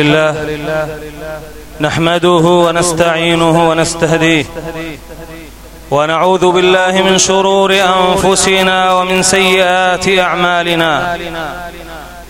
لله نحمده ونستعينه ونستهديه ونعوذ بالله من شرور أنفسنا ومن سيئات أعمالنا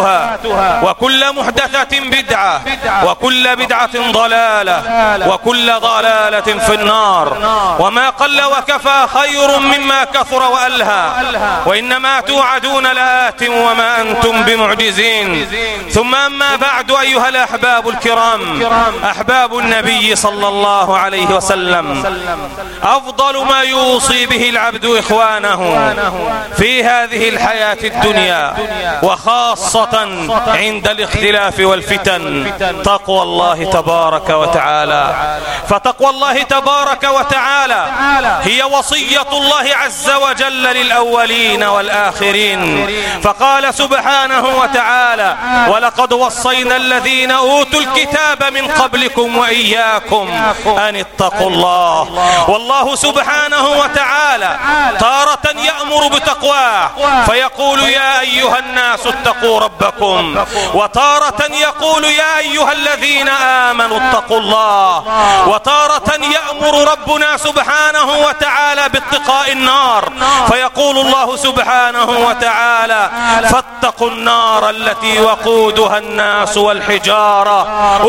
محدثاتها وكل محدثة بدعة. وكل بدعة ضلالة. وكل ضلالة. في النار. وما قل وكفى خير مما كثر وألهى. وإنما توعدون لآت وما أنتم بمعجزين. ثم أما بعد أيها الأحباب الكرام. أحباب النبي صلى الله عليه وسلم. أفضل ما يوصي به العبد إخوانه في هذه الحياة الدنيا. وخاصة عند الاختلاف والفتن. تقوى الله تبارك وتعالى. فتقوى الله تبارك وتعالى هي وصية الله عز وجل للأولين والآخرين. فقال سبحانه وتعالى ولقد وصينا الذين أوتوا الكتاب من قبلكم وإياكم أن اتقوا الله والله سبحانه وتعالى تارة يأمر بتقواه. فيقول يا أيها الناس اتقوا ربكم. وتارة يقول يا أيها الذين آمنوا اتقوا الله. وتارة يأمر ربنا سبحانه وتعالى باتقاء النار. فيقول الله سبحانه وتعالى فاتقوا النار التي وقودها الناس والحجارة.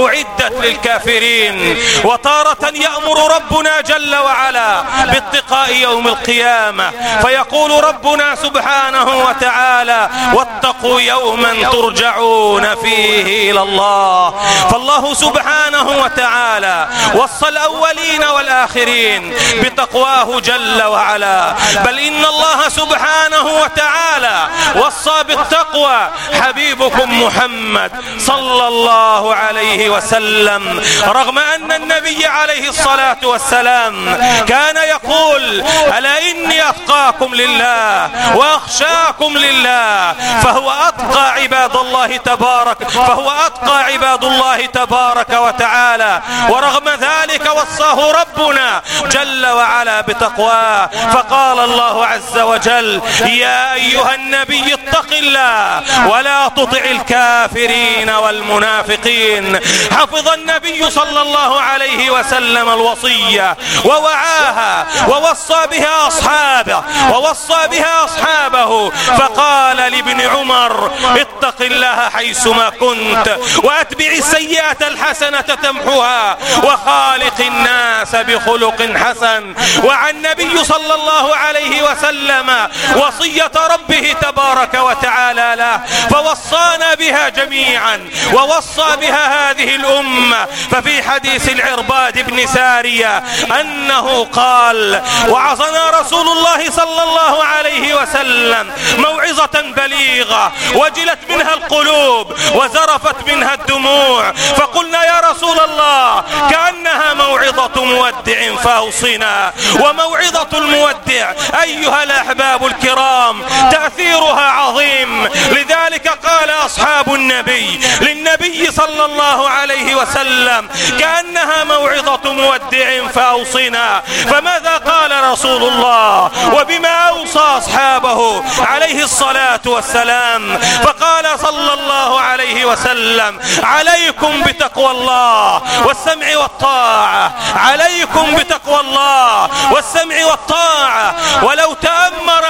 أعدت للكافرين. وتارة يأمر ربنا جل وعلا باتقاء يوم القيامة. فيقول ربنا سبحانه وتعالى واتقوا يوما ترجعون فيه إلى الله. فالله سبحانه وتعالى وصى الأولين والآخرين بتقواه جل وعلا. بل إن الله سبحانه وتعالى وصى بالتقوى حبيبكم محمد صلى الله عليه وسلم. رغم أن النبي عليه الصلاة والسلام كان يقول ألا إني أتقاكم لله وأخشاكم لله فهو أتقى عباد الله تبارك فهو أتقى عباد الله تبارك وتعالى ورغم ذلك وصاه ربنا جل وعلا بتقواه. فقال الله عز وجل يا أيها النبي اتق الله ولا تطع الكافرين والمنافقين. حفظ النبي صلى الله عليه وسلم الوصية ووعاها ووصى بها أصحابه ووصى بها أصحابه. فقال لابن عمر اتق الله حيثما كنت وأتبع السيئة الحسنة تمحها وخالق الناس بخلق حسن. وعن النبي صلى الله عليه وسلم وصية ربه تبارك وتعالى له فوصانا بها جميعا ووصى بها هذه الأمة. ففي حديث العرباد بن سارية أنه قال وعظنا رسول الله صلى الله عليه وسلم موعظة بليغة وجلت منها القلوب وزرفت منها الدموع. فقلنا يا رسول الله كأنها موعظة مودع فاوصنا وموعظة المودع أيها الأحباب الكرام تأثيرها عظيم. لذلك قال أصحاب النبي للنبي صلى الله عليه وسلم كأنها موعظة مودع فأوصنا فماذا قال رسول الله؟ وبما أوصى أصحابه عليه الصلاة والسلام فقال صلى الله عليه وسلم عليكم بتقوى الله والسمع والطاعة عليكم بتقوى الله والسمع والطاعة ولو تأمر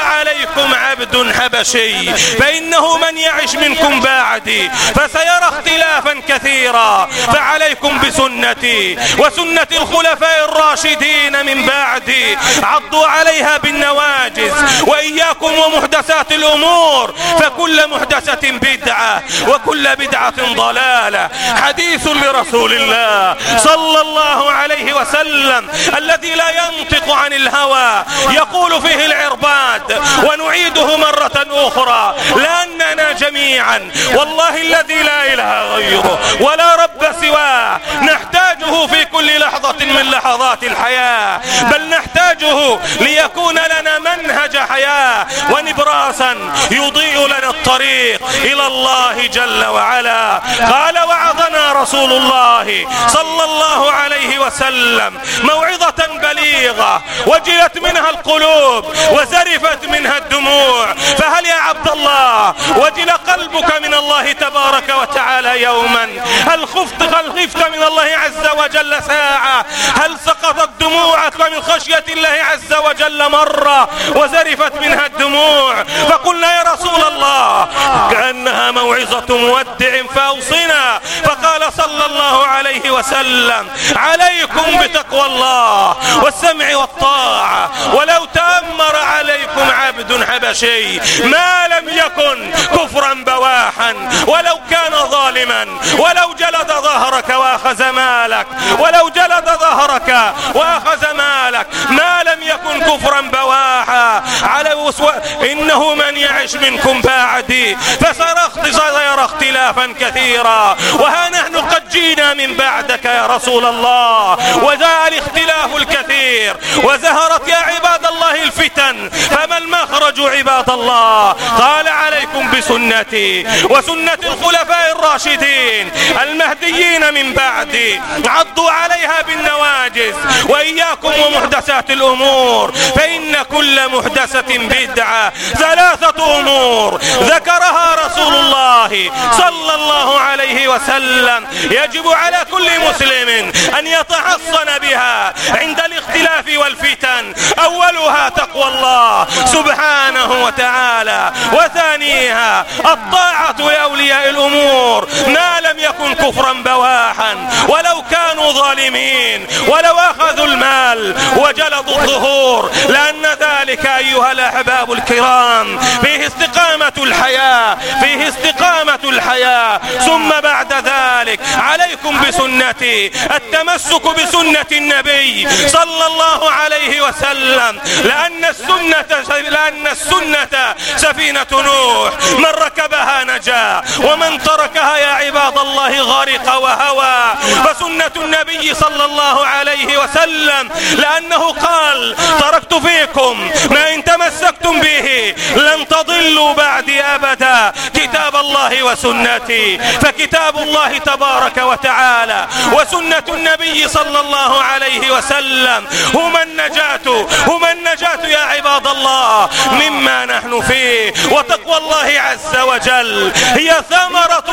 عليكم عبد حبشي فإنه من يعش منكم بعدي فسيرى اختلافا كثيرا فعليكم بسنتي وسنة الخلفاء الراشدين من بعدي عضوا عليها بالنواجز وإياكم ومحدثات الأمور فكل محدثة بدعة وكل بدعة ضلالة حديث لرسول الله صلى الله عليه وسلم الذي لا ينطق عن الهوى يقول فيه العرباد ونعيده مرة أخرى. لأننا جميعا والله الذي لا إله غيره ولا رب سواه نحتاجه في كل لحظة من لحظات الحياة. بل نحتاجه ليكون لنا منهج حياة ونبراسا يضيء لنا الطريق إلى الله جل وعلا. قال وعظنا رسول الله صلى الله عليه وسلم موعظة بليغة وجلت منها القلوب وزرفت منها الدموع. فهل يا عبد الله وجل قلبك من الله تبارك وتعالى يوما؟ هل خفت خفت من الله عز وجل ساعة؟ هل سقطت دموعك من خشية الله عز وجل مرة وزرفت منها الدموع؟ فقلنا يا رسول الله كأنها موعظة مودع فأوصنا. فقال صلى الله عليه وسلم عليكم بتقوى الله والسمع والطاعة ولو تأمر عليكم عبد حبشي ما لم يكن كفرا بواحا. ولو كان ظالما. ولو جلد ظهرك وأخذ مالك. ولو جلد ظهرك وأخذ مالك. ما لم يكن كفرا بواحا. على وسو... إنه من يعش منكم بعدي. فسيرى اختلافا كثيرا. وها نحن قد جينا من بعدك يا رسول الله. وجاء الاختلاف الكثير. وزهرت يا عباد الله الفتن. فما المخرج عباد الله. قال عليكم بسنتي وسنة الخلفاء الراشدين المهديين من بعدي. عضوا عليها بالنواجز وإياكم ومحدثات الأمور. فإن كل محدثة بدعة ثلاثة أمور ذكرها رسول الله صلى الله عليه وسلم. يجب على كل مسلم أن يتحصن بها عند الاختلاف والفتن. أولها تقوى الله. سبحانه وتعالى. وثانيها الطاعة لأولياء الأمور. ما لم يكن كفرا بواحا. ولو كانوا ظالمين ولو أخذوا المال وجلدوا الظهور. لأن ذلك أيها الأحباب الكرام فيه استقامة الحياة فيه استقامة الحياة. ثم بعد ذلك عليكم بسنتي التمسك بسنة النبي صلى الله عليه وسلم. لأن السنة لأن السنة سفينة نوح. من ركبها نجا ومن تركها يا عباد الله غرق وهوى. فسنة النبي صلى الله عليه وسلم لأنه قال تركت فيكم ما إن تمسكتم به لن تضلوا بعدي أبدا. كتاب الله وسنتي. فكتاب الله تبارك وتعالى وسنة النبي صلى الله عليه وسلم. هما النجاة هما النجاة يا عباد الله. مما نحن فيه. وتقوى الله عز وجل. هي ثمرة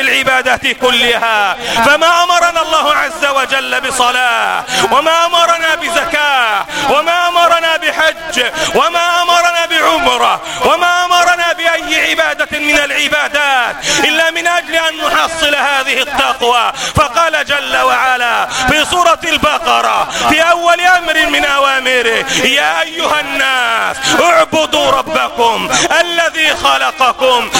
العبادات كلها. فما أمرنا الله عز وجل بصلاة. وما أمرنا بزكاة. وما أمرنا بحج. وما أمرنا بعمرة. وما بأي عبادة من العبادات إلا من أجل أن نحصل هذه التقوى. فقال جل وعلا في سورة البقرة في أول أمر من أوامره يا أيها الناس اعبدوا ربكم الذي خلقكم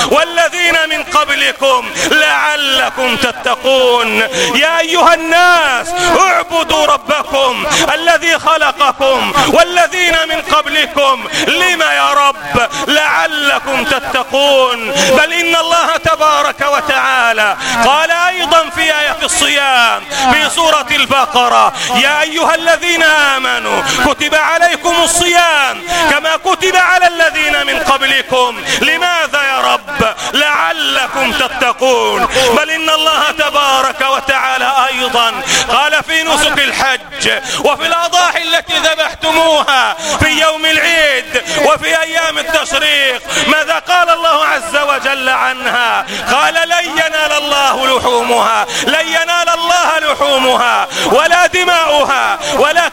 والذين من قبلكم لعلكم تتقون. يا أيها الناس اعبدوا ربكم الذي خلقكم والذين من قبلكم. لما يا رب؟ لعلكم تتقون. بل إن الله تبارك وتعالى قال أيضا في آية الصيام في سورة البقرة. يا أيها الذين آمنوا كتب عليكم الصيام كما كتب على الذين من قبلكم. لماذا يا رب؟ لعلكم تتقون. بل إن الله تبارك وتعالى أيضا قال في نسك الحج وفي الأضاحي التي ذبحتموها في يوم العيد وفي أيام التشريق. ماذا قال الله عز وجل عنها؟ قال الله لحومها لن ينال الله لحومها ولا دماؤها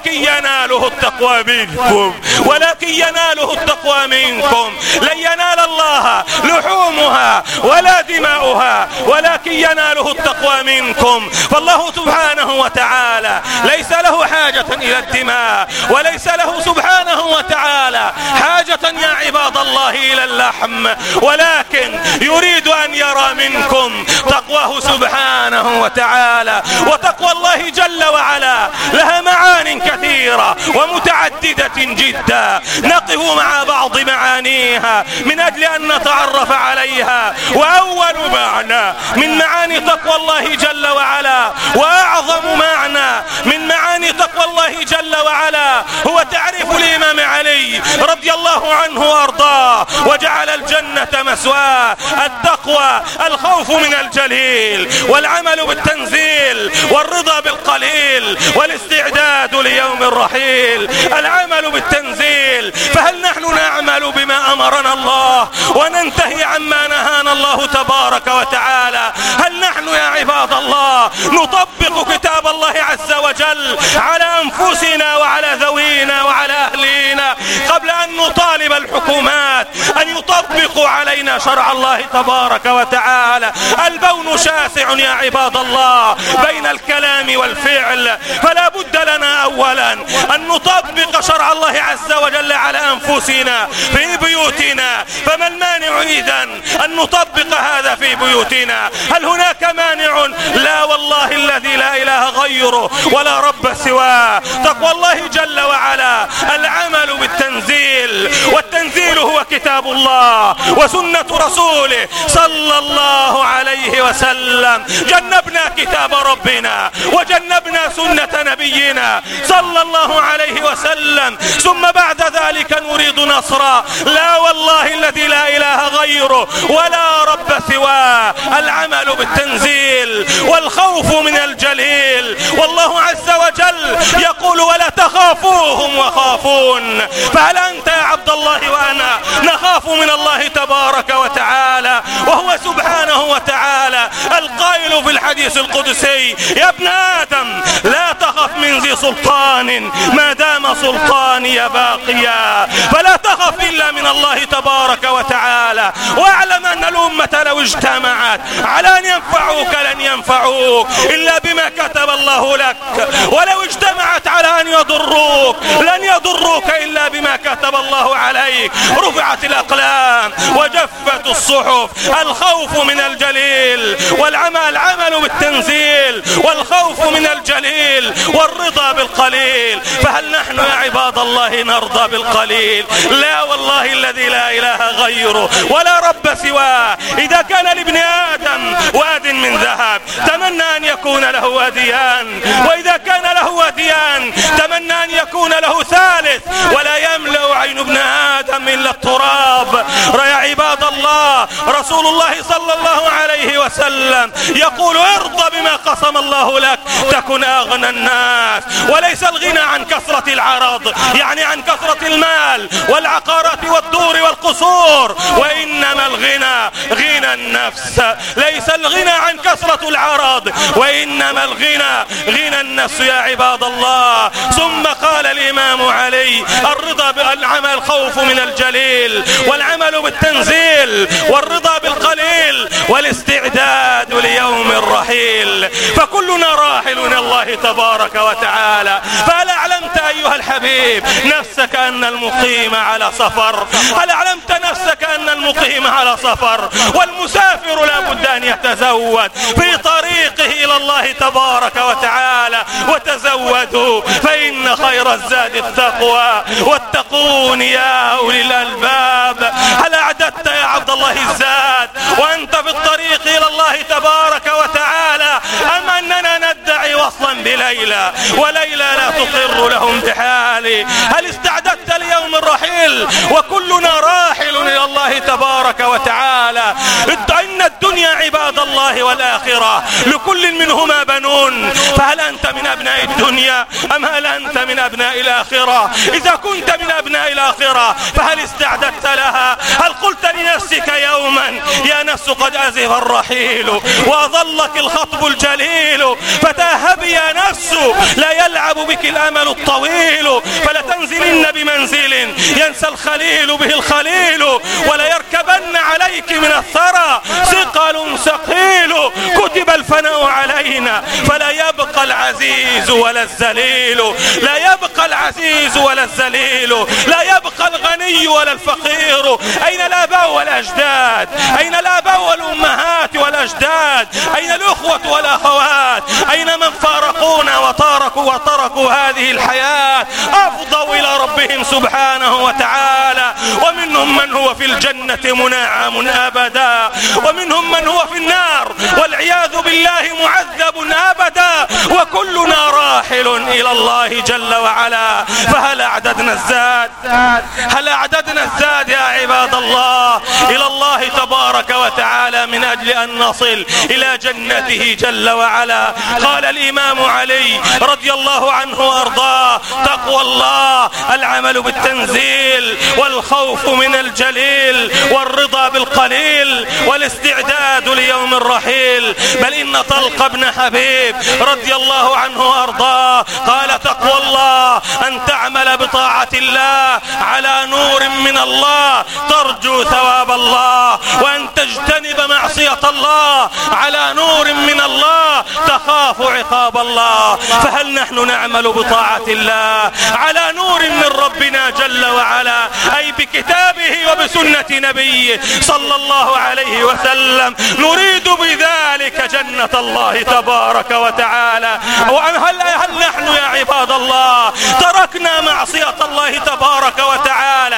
ولكن يناله التقوى منكم ولكن يناله التقوى منكم. لن ينال الله لحومها ولا دماؤها ولكن يناله التقوى منكم. فالله سبحانه وتعالى ليس له حاجة إلى الدماء وليس له سبحانه وتعالى حاجة يا عباد الله إلى اللحم. ولكن يريد أن يرى منكم تقواه سبحانه وتعالى وتقوى الله جل وعلا. لها معان كثيرة. ومتعددة جدا. نقف مع بعض معانيها من أجل أن نتعرف عليها. وأول معنى من معاني تقوى الله جل وعلا وأعظم معنى من معاني تقوى الله جل وعلا هو تعريف الإمام علي. رضي الله عنه وأرضاه وجعل الجنة مسواه التقوى الخوف من الجليل والعمل بالتنزيل والرضا بالقليل والاستعداد ليوم الرحيل العمل بالتنزيل. فهل نحن نعمل بما أمرنا الله وننتهي عما نهانا الله تبارك وتعالى؟ هل نحن يا عباد الله نطبق كتاب الله عز وجل على أنفسنا وعلى ذوينا وعلى نطالب الحكومات أن يطبقوا علينا شرع الله تبارك وتعالى. البون شاسع يا عباد الله بين الكلام والفعل. فلا بد لنا أولا أن نطبق شرع الله عز وجل على أنفسنا في بيوتنا. فما المانع إذا أن نطبق هذا في بيوتنا؟ هل هناك مانع؟ لا والله الذي لا إله غيره ولا رب سواه. تقوى الله جل وعلا. العمل كتاب الله وسنة رسوله صلى الله عليه وسلم. جنبنا كتاب ربنا وجنبنا سنة نبينا صلى الله عليه وسلم. ثم بعد ذلك نريد نصرا. لا والله الذي لا إله غيره ولا رب سواه. العمل بالتنزيل والخوف من الجليل. والله عز وجل يقول ولا تخافوهم وخافون. فهل أنت يا عبد الله وأنا نخاف من الله تبارك وتعالى وهو سبحانه وتعالى القائل في الحديث القدسي يا ابن آدم لا تخف من ذي سلطان ما دام سلطاني باقيا فلا تخف إلا من الله تبارك وتعالى واعلم أن الأمة لو اجتمعت على أن ينفعوك لن ينفعوك إلا بما كتب الله لك ولو اجتمعت على أن يضروك لن يضروك الله عليك. رفعت الأقلام وجفت الصحف. الخوف من الجليل والعمل العمل بالتنزيل. والخوف من الجليل والرضا بالقليل. فهل نحن يا عباد الله نرضى بالقليل؟ لا والله الذي لا إله غيره ولا رب سواه. إذا كان لابن آدم واد من ذهب تمنى أن يكون له واديان وإذا كان له واديان تمنى أن يكون له ثالث. ولا يملأ عين ابن آدم إلا التراب. يا عباد الله رسول الله صلى الله عليه وسلم يقول ارضى بما قسم الله لك تكن أغنى الناس. وليس الغنى عن كثرة العرض يعني عن كثرة المال والعقارات والدور والقصور. وإنما الغنى غنى النفس. ليس الغنى عن كثرة العرض وإنما الغنى غنى النفس يا عباد الله. ثم قال الإمام علي الرضا بالعمل الخوف من الجليل والعمل بالتنزيل والرضا بالقليل والاستعداد ليوم الرحيل فكلنا راحل من الله تبارك وتعالى. فهل أعلمت أيها الحبيب نفسك أن المقيم على سفر؟ هل أعلمت نفسك أن المقيم على سفر؟ والمسافر لا بد أن يتزود في طريقه إلى الله تبارك وتعالى. وتزودوا فإن خير الزاد التقوى. واتقون يا أولي الألباب هل أعددت يا عبد الله الزاد؟ وأنت في الطريق إلى الله تبارك وتعالى ليلى وليلى لا تقر لهم بحالي هل استعددت ليوم الرحيل؟ وكلنا راحل إلى الله تبارك وتعالى. إن الدنيا عباد الله والآخرة. لكل منهما بنون. فهل أنت من أبناء الدنيا؟ أم هل أنت من أبناء الآخرة؟ إذا كنت من أبناء الآخرة فهل استعددت لها؟ هل قلت لنفسك يوما يا نفس قد أزف الرحيل وأظلك الخطب الجليل فتاهبي يا نفس لا يلعب بك الأمل الطويل فلتنزلن بمنزل ينسى الخليل به الخليل ولا يركبن عليك من الثرى ثقل ثقيل كتب الفناء علينا فلا يبقى العزيز ولا الذليل لا يبقى العزيز ولا الذليل لا يبقى الغني ولا الفقير؟ أين الآباء والأجداد؟ أين الآباء والأمهات والأجداد؟ أين الأخوة والأخوات؟ أين من فارقونا وتركوا وتركوا هذه الحياة؟ أفضوا إلى ربهم سبحانه وتعالى. ومنهم من هو في الجنة منعم أبدا. ومنهم من هو في النار. والعياذ بالله معذب أبدا. وكلنا راحل إلى الله جل وعلا. فهل أعددنا الزاد. هل أعددنا الزاد يا عباد الله؟ إلى الله تبارك وتعالى من أجل أن نصل إلى جنته جل وعلا. قال الإمام علي رضي الله عنه وأرضاه تقوى الله العمل بالتنزيل والخوف من الجليل والرضا بالقليل والاستعداد ليوم الرحيل. بل إن طلق بن حبيب رضي الله عنه وأرضاه قال تقوى الله أن تعمل الله على نور من الله ترجو ثواب الله. وأن تجتنب معصية الله على نور من الله تخاف عقاب الله. فهل نحن نعمل بطاعة الله على نور من ربنا جل وعلا؟ أي بكتابه وبسنة نبيه صلى الله عليه وسلم. نريد بذلك جنة الله تبارك وتعالى. وهل هل نحن يا عباد الله تركنا معصية الله تبارك وتعالى.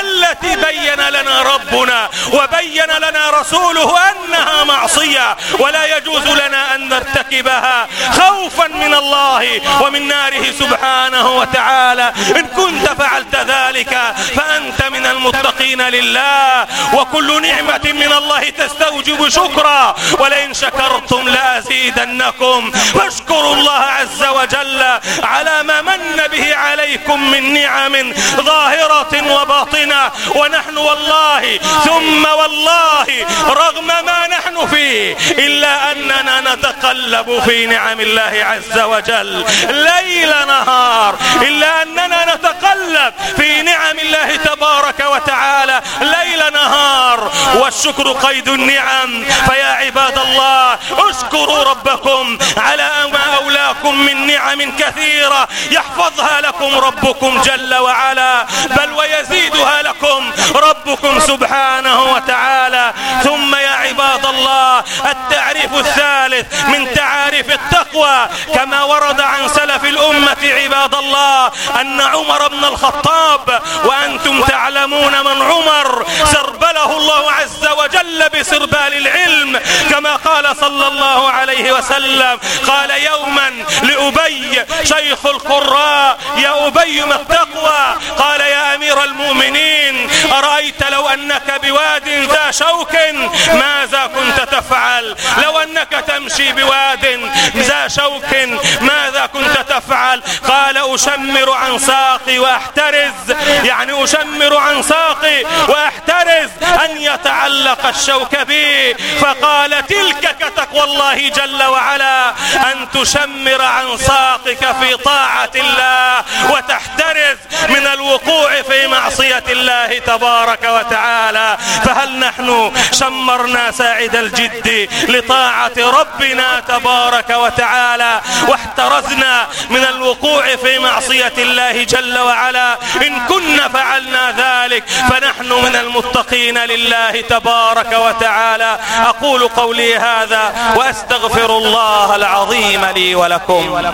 التي بين لنا ربنا وبين لنا رسوله أنها معصية ولا يجوز لنا أن نرتكبها خوفا من الله ومن ناره سبحانه وتعالى. إن كنت فعلت ذلك فأنت من المتقين لله وكل نعمة من الله تستوجب شكرا. ولئن شكرتم لأزيدنكم. فاشكروا الله عز وجل على ما من به عليكم من نعم ظاهرة وباطنة ونحن والله ثم والله رغم ما نحن فيه إلا أننا نتقلب في نعم الله عز وجل. ليل نهار إلا أننا نتقلب في نعم الله تبارك وتعالى. ليل نهار والشكر قيد النعم. فيا عباد الله اشكروا ربكم على ما أولاكم من نعم كثيرة يحفظها لكم ربكم جل وعلا. بل ويزيدها لكم. ربكم سبحانه وتعالى. ثم يا عباد الله التعريف الثالث من تعاريف التقوى كما ورد عن سلف الأمة عباد الله أن عمر بن الخطاب وأنتم تعلمون من عمر سربله الله عز وجل بسربال العلم كما قال صلى الله عليه وسلم قال يوما لأبي شيخ القراء يا أبي ما التقوى قال يا أمير المؤمنين أرأيت لو أنك بواد ذا شوك ماذا كنت تفعل لو أنك تمشي بواد ذا شوك ماذا كنت تفعل قال أشمر عن ساقي وأحترز. يعني أشمر عن ساقي وأحترز أن يتعلق الشوك بي. فقال تلك كتقوى الله جل وعلا أن تشمر عن ساقك في طاعة الله وتحترز من الوقوع معصية الله تبارك وتعالى. فهل نحن شمرنا ساعد الجد لطاعة ربنا تبارك وتعالى واحترزنا من الوقوع في معصية الله جل وعلا؟ إن كنا فعلنا ذلك فنحن من المتقين لله تبارك وتعالى. أقول قولي هذا وأستغفر الله العظيم لي ولكم.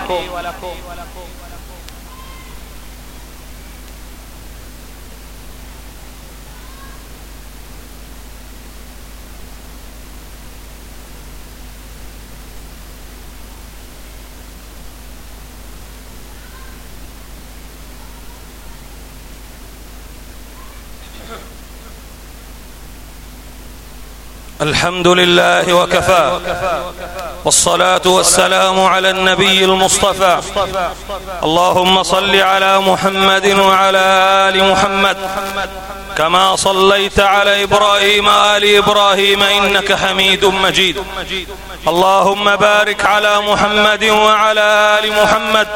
الحمد لله وكفى. والصلاة والسلام على النبي المصطفى. اللهم صل على محمد وعلى آل محمد. كما صليت على إبراهيم آل إبراهيم إنك حميد مجيد. اللهم بارك على محمد وعلى آل محمد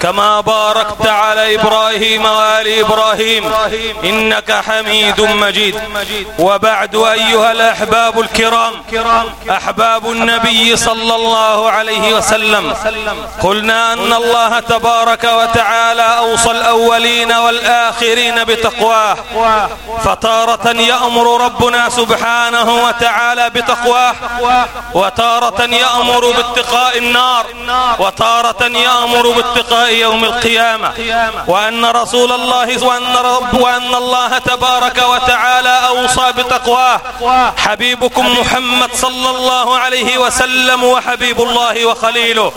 كما باركت على إبراهيم وآل إبراهيم إنك حميد مجيد. وبعد أيها الأحباب الكرام أحباب النبي صلى الله عليه وسلم قلنا أن الله تبارك وتعالى أوصى الأولين والآخرين بتقواه. فتارة يأمر ربنا سبحانه وتعالى بتقواه وتارة يأمر باتقاء النار وتارة يأمر باتقاء يوم القيامة. وأن رسول الله وأن, رب وأن الله تبارك وتعالى أوصى بتقواه. حبيبكم محمد صلى الله عليه وسلم وحبيب الله وخليله.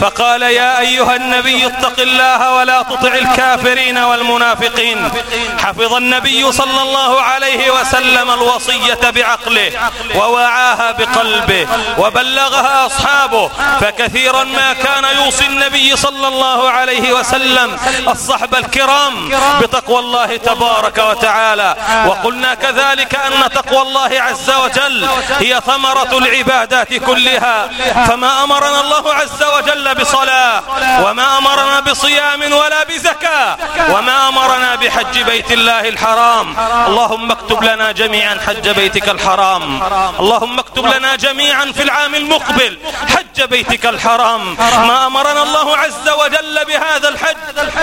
فقال يا أيها النبي اتق الله ولا تطع الكافرين والمنافقين. حفظ النبي صلى الله عليه وسلم الوصية بعقله ووعاها بقلبه وبلغها أصحابه فكثيرا ما كان يوصي النبي صلى الله عليه وسلم الصحب الكرام بتقوى الله تبارك وتعالى. وقلنا كذلك أن تقوى الله عز وجل هي ثمرة العبادات كلها. فما أمرنا الله عز وجل بصلاة وما أمرنا بصيام ولا بزكاة وما أمرنا بحج بيت الله الحرام اللهم اكتب لنا جميعا حج بيتك الحرام. اللهم اكتب لنا جميعا في العام المقبل حج بيتك الحرام. ما أمرنا الله عز وجل بهذا الحج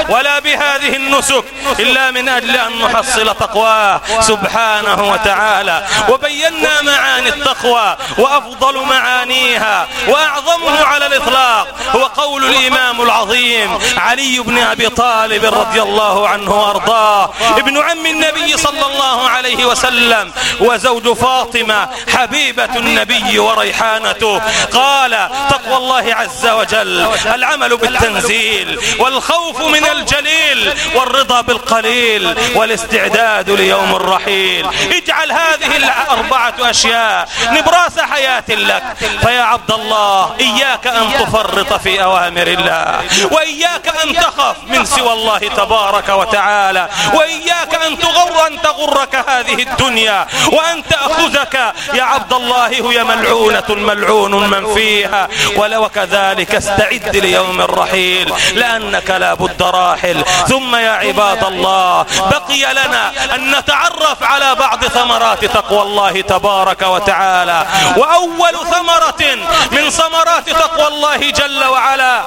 ولا بهذه النسك إلا من أجل أن نحصل تقواه سبحانه وتعالى. وبينا معاني التقوى وأفضل معانيها وأعظمه على الإطلاق. هو قول الإمام العظيم علي بن أبي طالب رضي الله عنه وأرضاه. ابن عم النبي صلى الله عليه وسلم. وزوج فاطمة حبيبة النبي وريحانته قال تقوى الله عز وجل. العمل بالتنزيل والخوف من الجليل والرضا بالقليل والاستعداد ليوم الرحيل. اجعل هذه الأربعة أشياء نبراس حياة لك. فيا عبد الله إياك أن تفرط في أوامر الله وإياك أن تخف من سوى الله تبارك وتعالى وإياك أن تغر أن تغرك هذه الدنيا وأن تأخذك. يا عبد الله هي ملعونة ملعون من فيها. ولو كذلك استعد ليوم الرحيل لأنك لا بد راحل. ثم يا عباد الله بقي لنا أن نتعرف على بعض ثمرات تقوى الله تبارك وتعالى. وأول ثمرة من ثمرات تقوى الله جل وعلا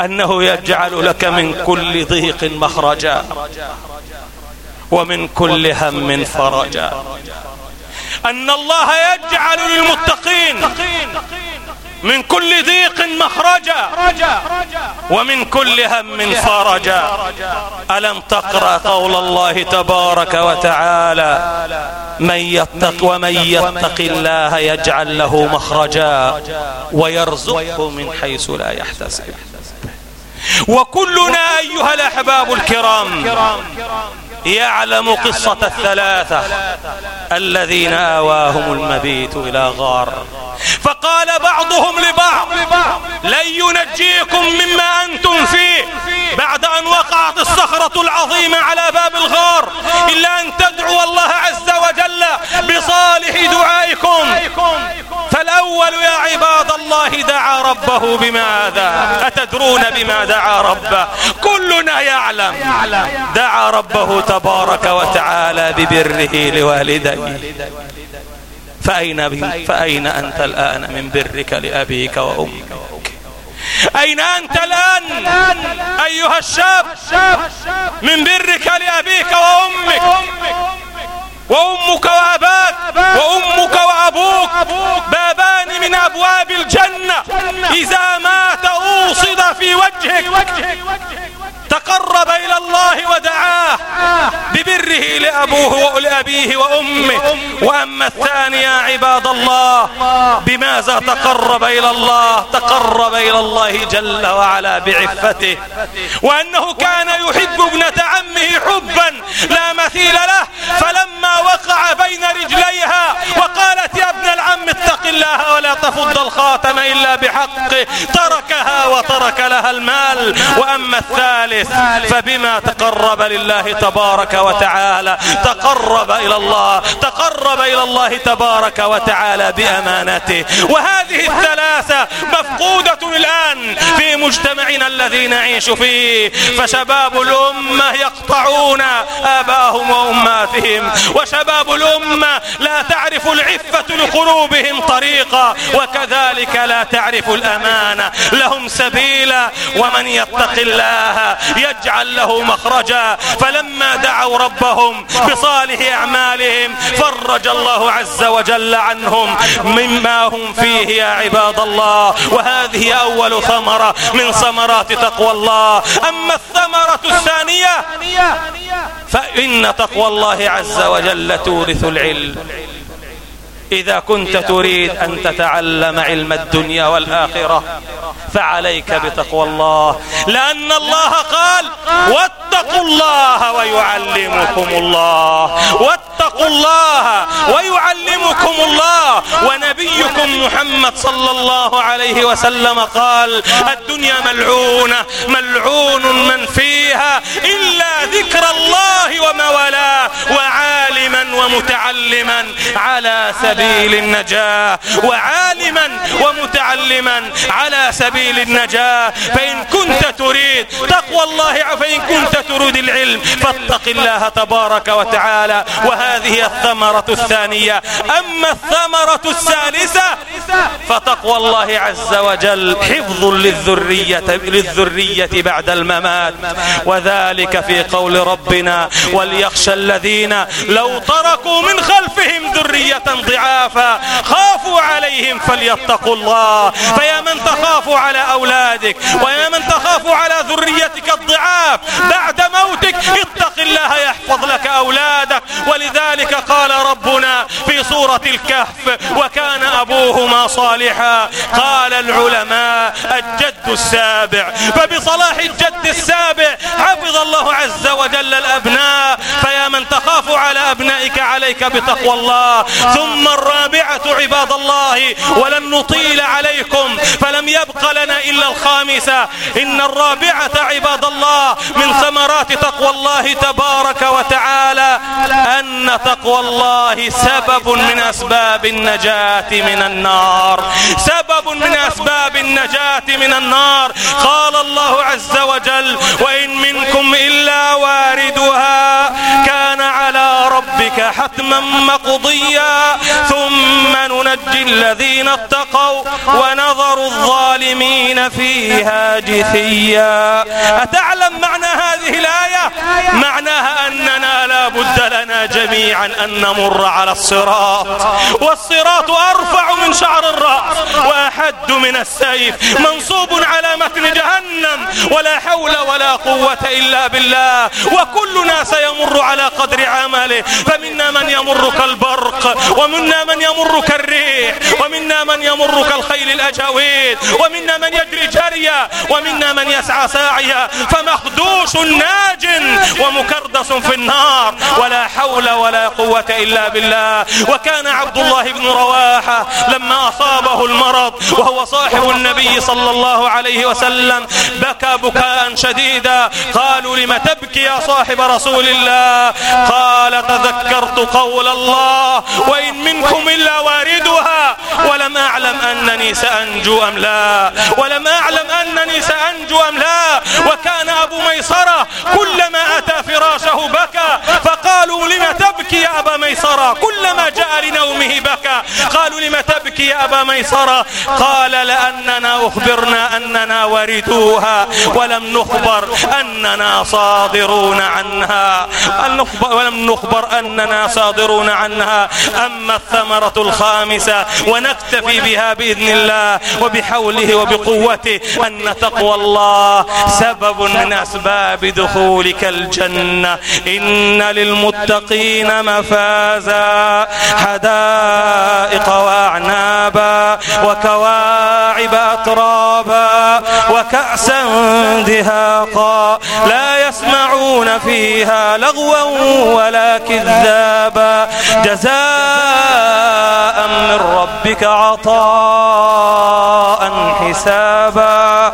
أنه يجعل لك من كل ضيق مخرجا ومن كل هم فرجا. أن الله يجعل للمتقين من كل ضيق مخرجا ومن كل هم فرجا. ألم تقرأ قول الله تبارك وتعالى من يتق ومن يتق الله يجعل له مخرجا ويرزقه من حيث لا يحتسب. وكلنا أيها الأحباب الكرام يعلم قصة الثلاثة الذين آواهم المبيت إلى غار. فقال بعضهم لبعض لن ينجيكم مما أنتم فيه بعد أن وقعت الصخرة العظيمة على باب الغار إلا أن تدعوا الله عز وجل بصالح دعائكم. فالأول يا عباد الله دعا ربه بماذا؟ أتدرون بما دعا ربه؟ كلنا يعلم. دعا ربه تبارك وتعالى ببره لوالديه. فأين, فأين أنت الآن من برك لأبيك وأمك؟ أين أنت الآن أيها الشاب من برك لأبيك وأمك؟ وأمك وأباك وأمك وأبوك بابان من أبواب الجنة. إذا مات أوصد في وجهك. تقرب إلى الله ودعاه ببره لأبوه ولأبيه وأمه. وأما الثاني يا عباد الله بماذا تقرب إلى الله؟ تقرب إلى الله جل وعلا بعفته. وأنه كان يحب ابنة عمه حبا لا مثيل له فلما وقع بين رجليها وقالت يا ابن العم اتق الله ولا تفض الخاتم إلا بحقه تركها وترك لها المال. وأما الثالث فبما تقرب لله تبارك وتعالى تقرب إلى الله تقرب إلى الله تبارك وتعالى بأمانته. وهذه الثلاثة مفقودة الآن في مجتمعنا الذي نعيش فيه. فشباب الأمة يقطعون آباهم وأماتهم. وشباب الأمة لا تعرف العفة لقلوبهم طريقا وكذلك لا تعرف الأمانة. لهم سبيلا ومن يتق الله يجعل له مخرجا. فلما دعوا ربهم بصالح أعمالهم فرج الله عز وجل عنهم. مما هم فيه يا عباد الله. وهذه أول ثمرة من ثمرات تقوى الله. أما الثمرة الثانية فإن تقوى الله عز وجل تورث العلم. إذا كنت تريد أن تتعلم علم الدنيا والآخرة فعليك بتقوى الله. لأن الله قال واتقوا الله ويعلمكم الله. واتقوا الله ويعلمكم الله. ونبيكم محمد صلى الله عليه وسلم قال الدنيا ملعونة ملعون من فيها إلا ذكر الله ومولاه وعالما ومتعلما على سبيل النجاة. وعالما ومتعلما على سبيل النجاة فإن كنت تريد تقوى الله فإن كنت تريد العلم فاتق الله تبارك وتعالى. وهذه الثمرة الثانية. أما الثمرة الثالثة فتقوى الله عز وجل حفظ للذرية, للذرية بعد الممات. وذلك في قول ربنا وليخشى الذين لو تركوا من خلفهم ذرية ضعافا خافوا عليهم فليتقوا الله. فيا من تخاف على أولادك ويا من تخاف على ذريتك الضعاف بعد موتك اتق الله يحفظ لك أولادك ولذلك قال ربنا في سورة الكهف وكان أبوهما صالحا. قال العلماء الجد السابع. فبصلاح الجد السابع حفظ الله عز وجل الأبناء. فيا من تخاف على أبنائك عليك بتقوى الله. ثم الرابعة عباد الله ولن نطيل عليكم فلم يبق لنا إلا الخامسة. إن الرابعة عباد الله من ثمرات تقوى الله تبارك وتعالى أن تقوى الله سبب من أسباب النجاة من النار. سبب من أسباب النجاة من النار. قال الله عز وجل وإن منكم إلا واردها كان على ربك حتما مقضيا. ثم ننجي الذين اتقوا ونظر الظالمين فيها جثيا. أتعلم معنى هذه الآية؟ معناها أننا لا بد لنا جميعا أن نمر على الصراط. والصراط أرفع من شعر الرأس وأحد من السيف. منصوب على متن جهنم. ولا حول ولا قوة إلا بالله. وكلنا سيمر على قدر عمله. فمنا من يمر كالبرق ومنا من يمر كالريح ومنا من يمر كالخيل الأجاويد. ومنا من يجري جريا ومنا من يسعى ساعيا فمخدوش ناج. ومكردس في النار. ولا حول ولا قوة إلا بالله. وكان عبد الله بن رواحة لما أصابه المرض وهو صاحب النبي صلى الله عليه وسلم بكى بكاء شديدا. قالوا لم تبكي يا صاحب رسول الله؟ قال تذكرت قول الله وإن منكم إلا واردها. أعلم أنني سأنجو أم لا؟ ولم أعلم أنني سأنجو أم لا؟ وكان أبو ميسرة كلما أتى فراشه بكى فقالوا لم تبكي يا أبا ميسرة؟ كلما جاء لنومه بكى. قالوا لم تبكي يا أبا ميسرة؟ قال لأننا أخبرنا أننا وردوها ولم نخبر أننا صادرون عنها. ولم نخبر أننا صادرون عنها؟ أما الثمرة الخامسة ونكتفي بها بإذن الله وبحوله وبقوته أن تقوى الله. سبب من أسباب دخولك الجنة. إن للمتقين مفازا. حدائق وأعنابا وكواعب أترابا وكأسا دهاقا لا يسمعون فيها لغوا ولا كذابا. جزاء من ربك عطاء. حسابا.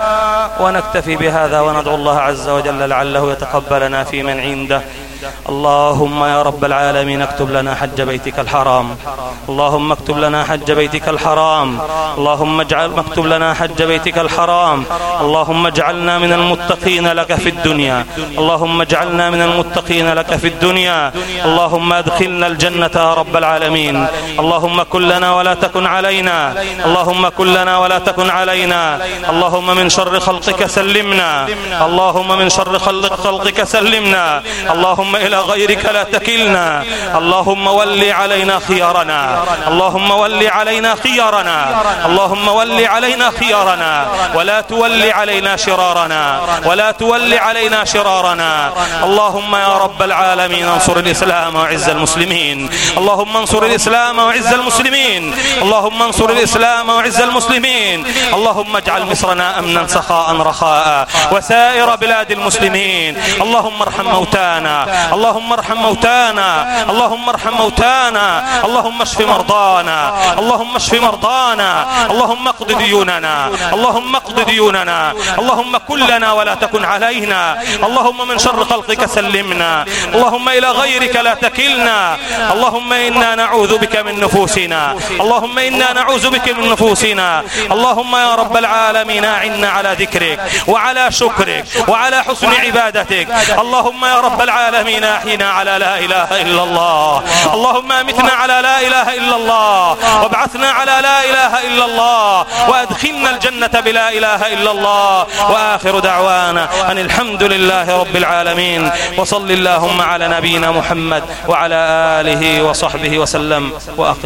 ونكتفي بهذا وندعو الله عز وجل لعله يتقبلنا في من عنده. اللهم يا رب العالمين اكتب لنا حج بيتك الحرام. اللهم اكتب لنا حج بيتك الحرام. اللهم اجعل مكتب لنا حج بيتك الحرام. اللهم اجعلنا من المتقين لك في الدنيا. اللهم اجعلنا من المتقين لك في الدنيا. اللهم ادخلنا الجنة يا رب العالمين. اللهم كن لنا ولا تكن علينا. اللهم كن لنا ولا تكن علينا. اللهم من شر خلقك سلمنا. اللهم من شر خلقك سلمنا. اللهم إلى غيرك لا تكلنا. اللهم ول علينا خيارنا. اللهم ول علينا خيارنا. اللهم ول علينا خيارنا. ولا تول علينا شرارنا. ولا تول علينا شرارنا. اللهم يا رب العالمين انصر الإسلام وعز المسلمين. اللهم انصر الإسلام وعز المسلمين. اللهم انصر الإسلام وعز المسلمين. اللهم اجعل مصرنا أمنا سخاء رخاء. وسائر بلاد المسلمين. اللهم ارحم موتانا. اللهم ارحم موتانا. اللهم ارحم موتانا. اللهم اشف مرضانا. اللهم اشف مرضانا. اللهم اقض ديوننا. اللهم اقض ديوننا. اللهم كن لنا ولا تكن علينا. اللهم من شر خلقك سلمنا. اللهم إلى غيرك لا تكلنا. اللهم إنا نعوذ بك من نفوسنا. اللهم إنا نعوذ بك من نفوسنا. اللهم يا رب العالمين أعنا على ذكرك وعلى شكرك وعلى حسن عبادتك. اللهم يا رب العالمين أحينا على لا إله إلا الله. اللهم أمتنا على لا إله إلا الله. وابعثنا على لا إله إلا الله. وأدخلنا الجنة بلا إله إلا الله. وآخر دعوانا أن الحمد لله رب العالمين. وصل اللهم على نبينا محمد وعلى آله وصحبه وسلم. وأقل